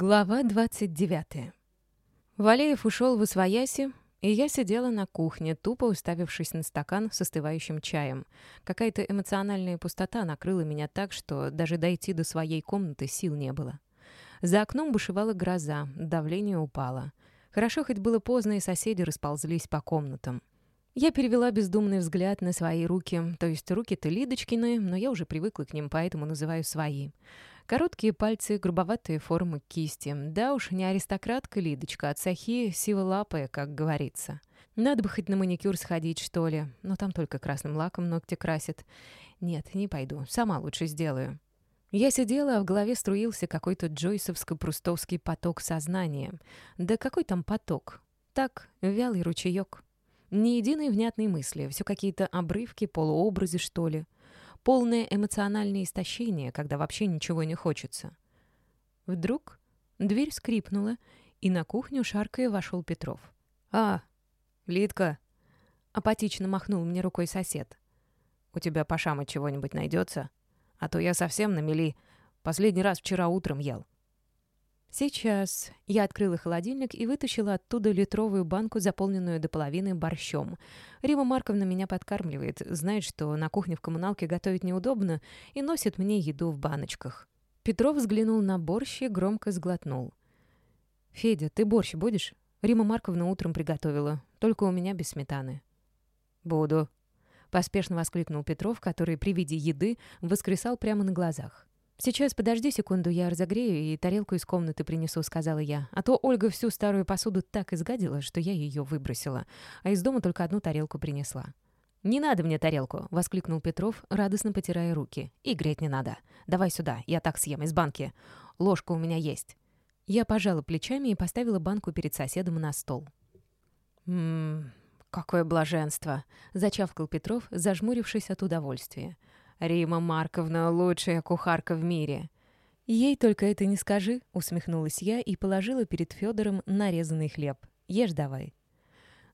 Глава 29. Валеев ушел в Освояси, и я сидела на кухне, тупо уставившись на стакан с остывающим чаем. Какая-то эмоциональная пустота накрыла меня так, что даже дойти до своей комнаты сил не было. За окном бушевала гроза, давление упало. Хорошо хоть было поздно, и соседи расползлись по комнатам. Я перевела бездумный взгляд на свои руки, то есть руки-то Лидочкины, но я уже привыкла к ним, поэтому называю свои. Короткие пальцы, грубоватые формы кисти. Да уж, не аристократка Лидочка, а цахи сиволапая, как говорится. Надо бы хоть на маникюр сходить, что ли. Но там только красным лаком ногти красят. Нет, не пойду. Сама лучше сделаю. Я сидела, а в голове струился какой-то джойсовско-прустовский поток сознания. Да какой там поток? Так, вялый ручеек. Ни единой внятной мысли, все какие-то обрывки, полуобразы, что ли полное эмоциональное истощение, когда вообще ничего не хочется. Вдруг дверь скрипнула, и на кухню шаркая вошел Петров. «А, Литка!» — апатично махнул мне рукой сосед. «У тебя по шаму чего-нибудь найдется? А то я совсем на мели. Последний раз вчера утром ел». Сейчас я открыла холодильник и вытащила оттуда литровую банку, заполненную до половины борщом. Рима Марковна меня подкармливает, знает, что на кухне в коммуналке готовить неудобно, и носит мне еду в баночках. Петров взглянул на борщ и громко сглотнул. «Федя, ты борщ будешь? Рима Марковна утром приготовила, только у меня без сметаны». «Буду», — поспешно воскликнул Петров, который при виде еды воскресал прямо на глазах. «Сейчас подожди секунду, я разогрею и тарелку из комнаты принесу», — сказала я. А то Ольга всю старую посуду так изгадила, что я ее выбросила, а из дома только одну тарелку принесла. «Не надо мне тарелку!» — воскликнул Петров, радостно потирая руки. «И греть не надо. Давай сюда, я так съем из банки. Ложка у меня есть». Я пожала плечами и поставила банку перед соседом на стол. «Ммм, какое блаженство!» — зачавкал Петров, зажмурившись от удовольствия. Рима Марковна — лучшая кухарка в мире». «Ей только это не скажи», — усмехнулась я и положила перед Федором нарезанный хлеб. «Ешь давай».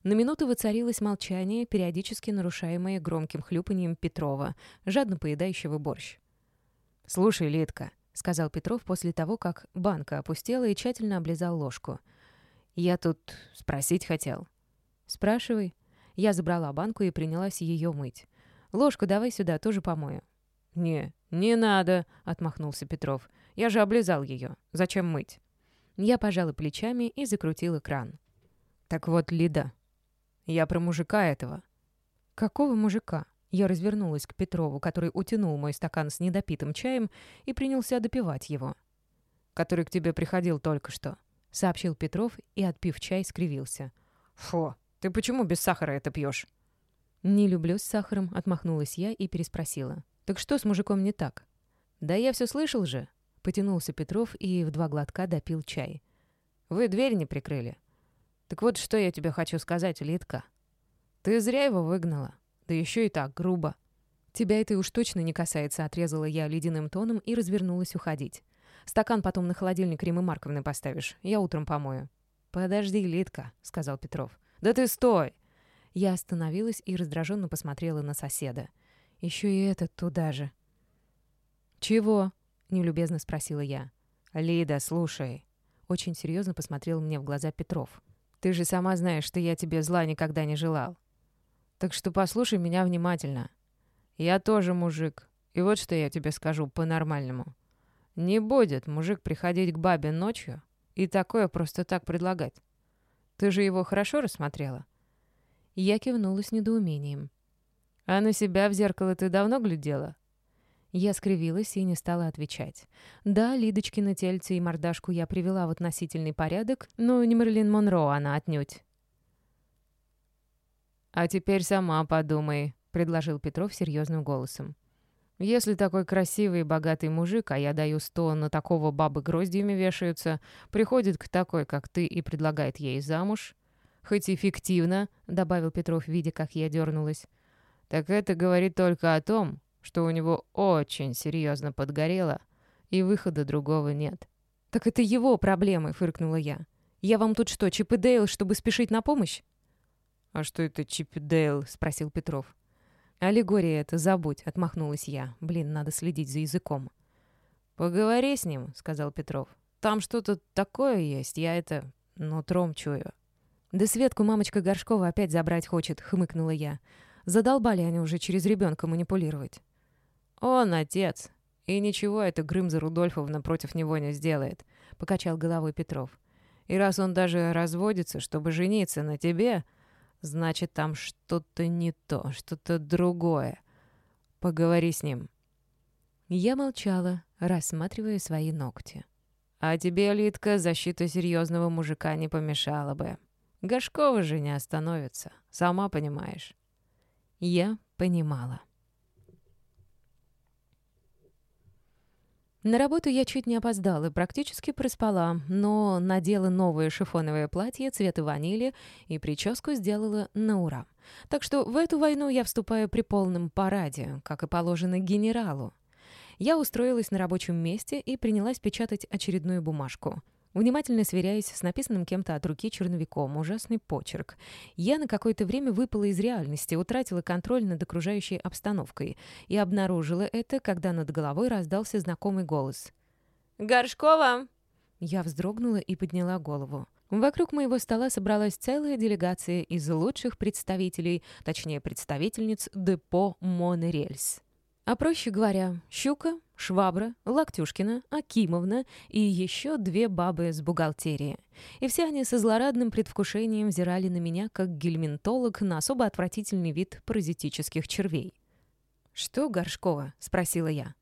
На минуту воцарилось молчание, периодически нарушаемое громким хлюпанием Петрова, жадно поедающего борщ. «Слушай, Литка», — сказал Петров после того, как банка опустела и тщательно облизал ложку. «Я тут спросить хотел». «Спрашивай». Я забрала банку и принялась ее мыть. Ложку давай сюда, тоже помою». «Не, не надо», — отмахнулся Петров. «Я же облизал ее. Зачем мыть?» Я пожала плечами и закрутила кран. «Так вот, Лида, я про мужика этого». «Какого мужика?» Я развернулась к Петрову, который утянул мой стакан с недопитым чаем и принялся допивать его. «Который к тебе приходил только что», — сообщил Петров и, отпив чай, скривился. «Фу, ты почему без сахара это пьешь?» «Не люблю с сахаром», — отмахнулась я и переспросила. «Так что с мужиком не так?» «Да я все слышал же», — потянулся Петров и в два глотка допил чай. «Вы дверь не прикрыли. Так вот, что я тебе хочу сказать, Литка. Ты зря его выгнала. Да еще и так, грубо». «Тебя это уж точно не касается», — отрезала я ледяным тоном и развернулась уходить. «Стакан потом на холодильник Римы Марковны поставишь. Я утром помою». «Подожди, Литка», — сказал Петров. «Да ты стой!» Я остановилась и раздраженно посмотрела на соседа. Еще и этот туда же. «Чего?» — нелюбезно спросила я. «Лида, слушай». Очень серьезно посмотрел мне в глаза Петров. «Ты же сама знаешь, что я тебе зла никогда не желал. Так что послушай меня внимательно. Я тоже мужик. И вот что я тебе скажу по-нормальному. Не будет мужик приходить к бабе ночью и такое просто так предлагать. Ты же его хорошо рассмотрела?» Я кивнула с недоумением. «А на себя в зеркало ты давно глядела?» Я скривилась и не стала отвечать. Да, Лидочкина тельце и мордашку я привела в относительный порядок, но не Мерлин Монро она отнюдь. «А теперь сама подумай», — предложил Петров серьезным голосом. «Если такой красивый и богатый мужик, а я даю сто, на такого бабы гроздьями вешаются, приходит к такой, как ты, и предлагает ей замуж, хоть и фиктивно», — добавил Петров, видя, как я дернулась. «Так это говорит только о том, что у него очень серьезно подгорело, и выхода другого нет». «Так это его проблемы», — фыркнула я. «Я вам тут что, Чип и Дейл, чтобы спешить на помощь?» «А что это Чип и Дейл?» — спросил Петров. «Аллегория это, забудь», — отмахнулась я. «Блин, надо следить за языком». «Поговори с ним», — сказал Петров. там что-то такое есть, я это нутром чую». «Да Светку мамочка Горшкова опять забрать хочет», — хмыкнула я. «Задолбали они уже через ребенка манипулировать». «Он отец, и ничего эта Грымза Рудольфовна против него не сделает», — покачал головой Петров. «И раз он даже разводится, чтобы жениться на тебе, значит, там что-то не то, что-то другое. Поговори с ним». Я молчала, рассматривая свои ногти. «А тебе, Литка, защита серьезного мужика не помешала бы. Гашкова же не остановится, сама понимаешь». Я понимала. На работу я чуть не опоздала, практически проспала, но надела новое шифоновое платье цвета ванили и прическу сделала на ура. Так что в эту войну я вступаю при полном параде, как и положено генералу. Я устроилась на рабочем месте и принялась печатать очередную бумажку — Внимательно сверяясь с написанным кем-то от руки черновиком, ужасный почерк. Я на какое-то время выпала из реальности, утратила контроль над окружающей обстановкой и обнаружила это, когда над головой раздался знакомый голос. «Горшкова!» Я вздрогнула и подняла голову. Вокруг моего стола собралась целая делегация из лучших представителей, точнее, представительниц депо «Монорельс». А проще говоря, Щука, Швабра, Локтюшкина, Акимовна и еще две бабы с бухгалтерии. И все они со злорадным предвкушением взирали на меня, как гельминтолог, на особо отвратительный вид паразитических червей. «Что, Горшкова?» — спросила я.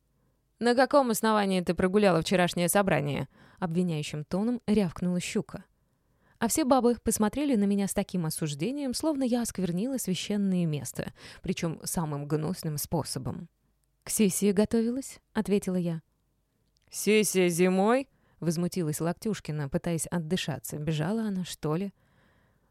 «На каком основании ты прогуляла вчерашнее собрание?» — обвиняющим тоном рявкнула щука. А все бабы посмотрели на меня с таким осуждением, словно я осквернила священное место, причем самым гнусным способом. «К сессии готовилась», — ответила я. «Сессия зимой?» — возмутилась Локтюшкина, пытаясь отдышаться. Бежала она, что ли?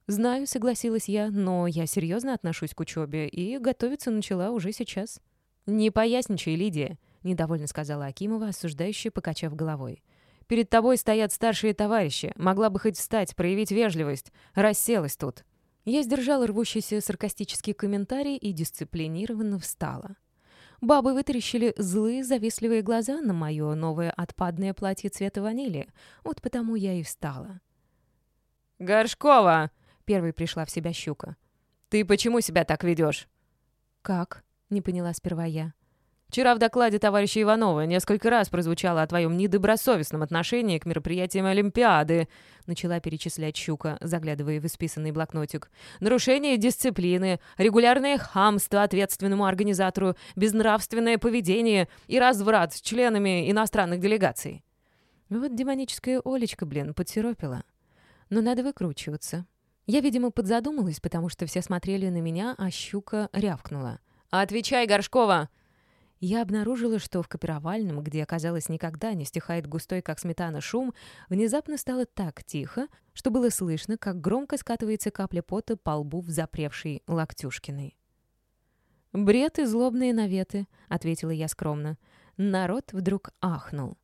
«Знаю», — согласилась я, «но я серьезно отношусь к учебе и готовиться начала уже сейчас». «Не поясничай, Лидия», — недовольно сказала Акимова, осуждающая, покачав головой. «Перед тобой стоят старшие товарищи. Могла бы хоть встать, проявить вежливость. Расселась тут». Я сдержала рвущийся саркастический комментарий и дисциплинированно встала. Бабы вытаращили злые, завистливые глаза на мое новое отпадное платье цвета ванили. Вот потому я и встала. «Горшкова!» — первой пришла в себя щука. «Ты почему себя так ведешь?» «Как?» — не поняла сперва я. Вчера в докладе товарища Иванова несколько раз прозвучало о твоем недобросовестном отношении к мероприятиям Олимпиады», начала перечислять Щука, заглядывая в исписанный блокнотик. «Нарушение дисциплины, регулярное хамство ответственному организатору, безнравственное поведение и разврат с членами иностранных делегаций». Вот демоническая Олечка, блин, подсиропила. Но надо выкручиваться. Я, видимо, подзадумалась, потому что все смотрели на меня, а Щука рявкнула. «Отвечай, Горшкова!» Я обнаружила, что в копировальном, где, оказалось, никогда не стихает густой, как сметана, шум, внезапно стало так тихо, что было слышно, как громко скатывается капля пота по лбу в запревшей Локтюшкиной. «Бред и злобные наветы», — ответила я скромно. Народ вдруг ахнул.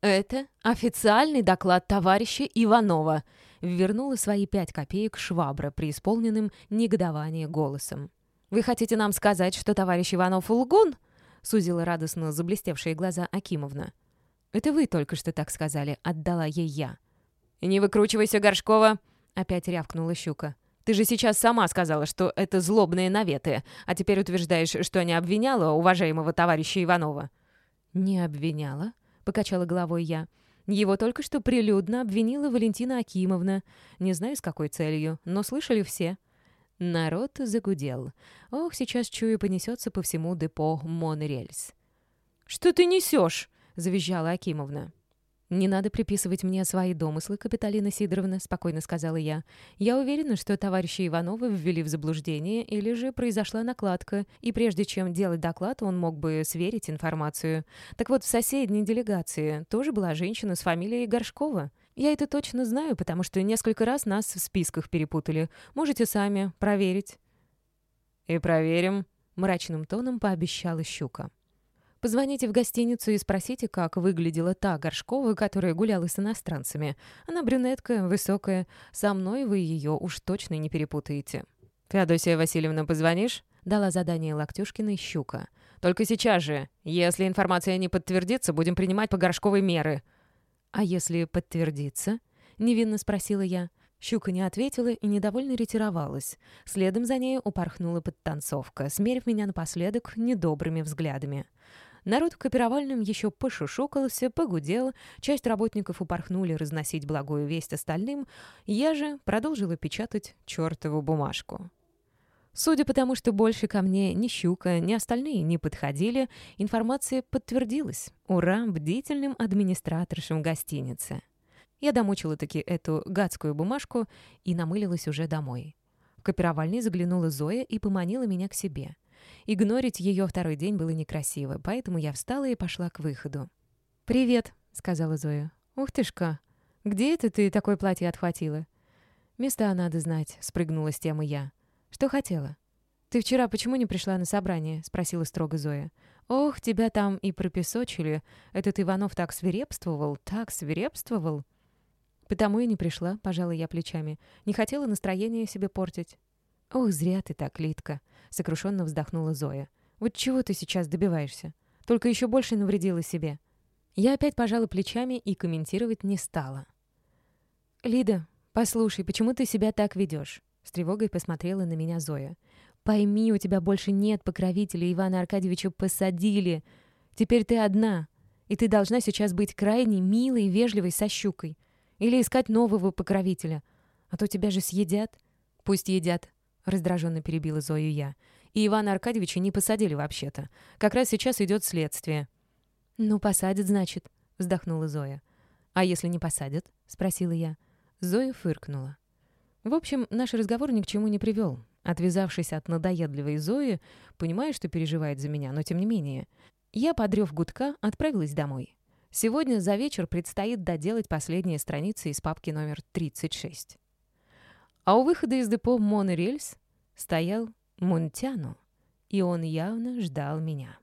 «Это официальный доклад товарища Иванова», — вернула свои пять копеек швабра, преисполненным негодование голосом. «Вы хотите нам сказать, что товарищ Иванов лгун?» Сузила радостно заблестевшие глаза Акимовна. «Это вы только что так сказали», — отдала ей я. «Не выкручивайся, Горшкова!» — опять рявкнула щука. «Ты же сейчас сама сказала, что это злобные наветы, а теперь утверждаешь, что не обвиняла уважаемого товарища Иванова». «Не обвиняла?» — покачала головой я. «Его только что прилюдно обвинила Валентина Акимовна. Не знаю, с какой целью, но слышали все. Народ загудел. Ох, сейчас чую понесется по всему депо монорельс. «Что ты несешь?» — завизжала Акимовна. «Не надо приписывать мне свои домыслы, Капиталина Сидоровна», — спокойно сказала я. «Я уверена, что товарища Иванова ввели в заблуждение или же произошла накладка, и прежде чем делать доклад, он мог бы сверить информацию. Так вот, в соседней делегации тоже была женщина с фамилией Горшкова. Я это точно знаю, потому что несколько раз нас в списках перепутали. Можете сами проверить». «И проверим», — мрачным тоном пообещала Щука. «Позвоните в гостиницу и спросите, как выглядела та Горшкова, которая гуляла с иностранцами. Она брюнетка, высокая. Со мной вы ее уж точно не перепутаете». «Феодосия Васильевна, позвонишь?» — дала задание Локтюшкиной Щука. «Только сейчас же. Если информация не подтвердится, будем принимать по Горшковой меры». «А если подтвердится?» — невинно спросила я. Щука не ответила и недовольно ретировалась. Следом за ней упорхнула подтанцовка, смерив меня напоследок недобрыми взглядами. Народ в копировальном еще пошушукался, погудел, часть работников упорхнули разносить благую весть остальным, я же продолжила печатать чертову бумажку. Судя по тому, что больше ко мне ни Щука, ни остальные не подходили, информация подтвердилась. Ура бдительным администраторшам гостиницы. Я домучила таки эту гадскую бумажку и намылилась уже домой. В копировальный заглянула Зоя и поманила меня к себе. Игнорить ее второй день было некрасиво, поэтому я встала и пошла к выходу. «Привет», — сказала Зоя. «Ух ты шка! Где это ты такое платье отхватила?» «Места надо знать», — спрыгнула с темы я. «Что хотела?» «Ты вчера почему не пришла на собрание?» — спросила строго Зоя. «Ох, тебя там и пропесочили. Этот Иванов так свирепствовал, так свирепствовал». «Потому и не пришла», — пожала я плечами. «Не хотела настроение себе портить». «Ох, зря ты так, Литка», — сокрушенно вздохнула Зоя. «Вот чего ты сейчас добиваешься? Только еще больше навредила себе». Я опять пожала плечами и комментировать не стала. «Лида, послушай, почему ты себя так ведешь?» С тревогой посмотрела на меня Зоя. «Пойми, у тебя больше нет покровителя, Ивана Аркадьевича посадили. Теперь ты одна, и ты должна сейчас быть крайне милой и вежливой со щукой. Или искать нового покровителя. А то тебя же съедят. Пусть едят. Раздраженно перебила Зою я. И Ивана Аркадьевича не посадили вообще-то. Как раз сейчас идет следствие. «Ну, посадят, значит», — вздохнула Зоя. «А если не посадят?» — спросила я. Зоя фыркнула. В общем, наш разговор ни к чему не привел. Отвязавшись от надоедливой Зои, понимая, что переживает за меня, но тем не менее, я, подрев гудка, отправилась домой. Сегодня за вечер предстоит доделать последние страницы из папки номер 36. А у выхода из депо «Монорельс» стоял Мунтяну, и он явно ждал меня.